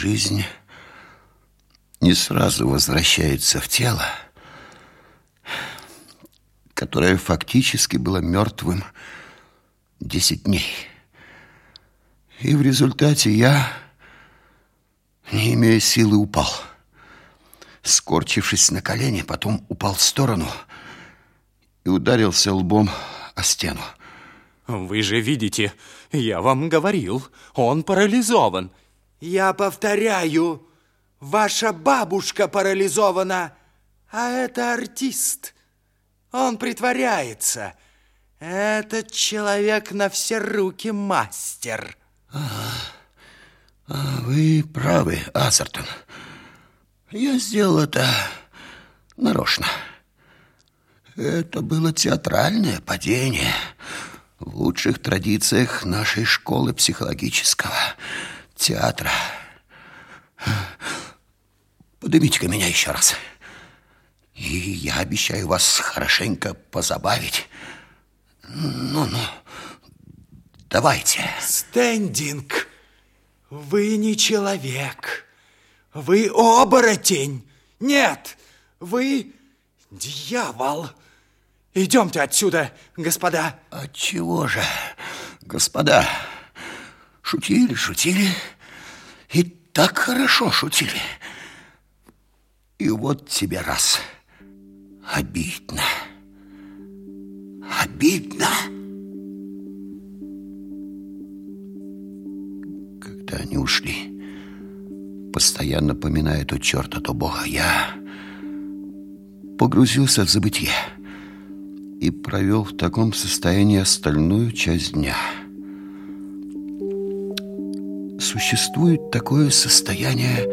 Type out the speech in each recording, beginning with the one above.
жизнь не сразу возвращается в тело, которое фактически было мертвым десять дней. И в результате я, не имея силы, упал. Скорчившись на колени, потом упал в сторону и ударился лбом о стену. Вы же видите, я вам говорил, он парализован. Я повторяю, ваша бабушка парализована, а это артист. Он притворяется. Этот человек на все руки мастер. А, а вы правы, Азертон. Я сделал это нарочно. Это было театральное падение в лучших традициях нашей школы психологического театра. Поднимите-ка меня еще раз. И я обещаю вас хорошенько позабавить. Ну-ну, давайте. Стендинг, вы не человек. Вы оборотень. Нет, вы дьявол. Идемте отсюда, господа. Отчего же, господа? Шутили, шутили, и так хорошо шутили. И вот тебе раз. Обидно. Обидно. Когда они ушли, постоянно поминая то черта, то бога, я погрузился в забытье и провел в таком состоянии остальную часть дня. Существует такое состояние,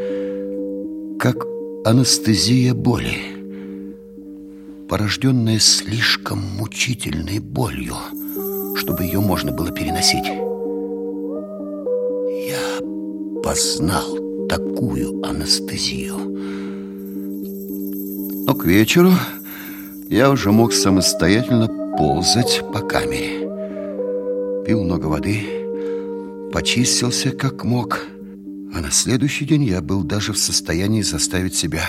как анестезия боли, порожденная слишком мучительной болью, чтобы ее можно было переносить. Я познал такую анестезию. Но к вечеру я уже мог самостоятельно ползать по камере. Пил много воды, почистился как мог, а на следующий день я был даже в состоянии заставить себя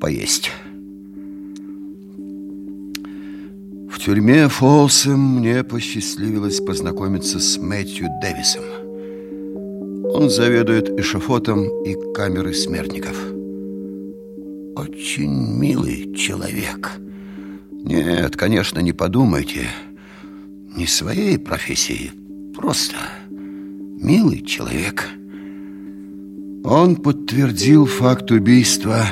поесть. В тюрьме Фолсом мне посчастливилось познакомиться с Мэтью Дэвисом. Он заведует эшафотом и камерой смертников. Очень милый человек – нет, конечно, не подумайте. Не своей профессии, просто милый человек. Он подтвердил факт убийства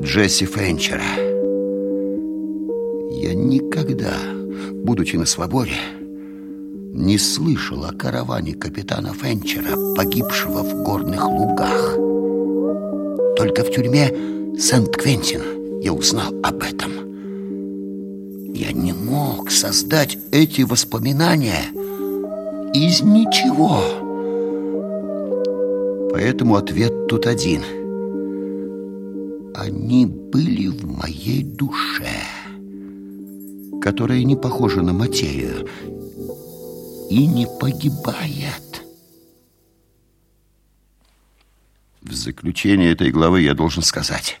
Джесси Фенчера. Я никогда, будучи на свободе, не слышал о караване капитана Фенчера, погибшего в горных лугах. Только в тюрьме Сент-Квентин я узнал об этом. Я не мог создать эти воспоминания из ничего. Поэтому ответ тут один. Они были в моей душе, которая не похожа на материю и не погибает. В заключение этой главы я должен сказать,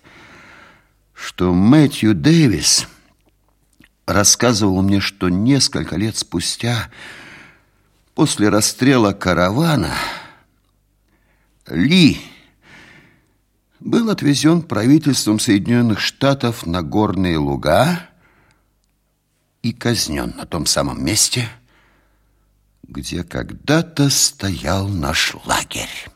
что Мэтью Дэвис – рассказывал мне, что несколько лет спустя, после расстрела каравана, Ли был отвезен правительством Соединенных Штатов на горные луга и казнен на том самом месте, где когда-то стоял наш лагерь.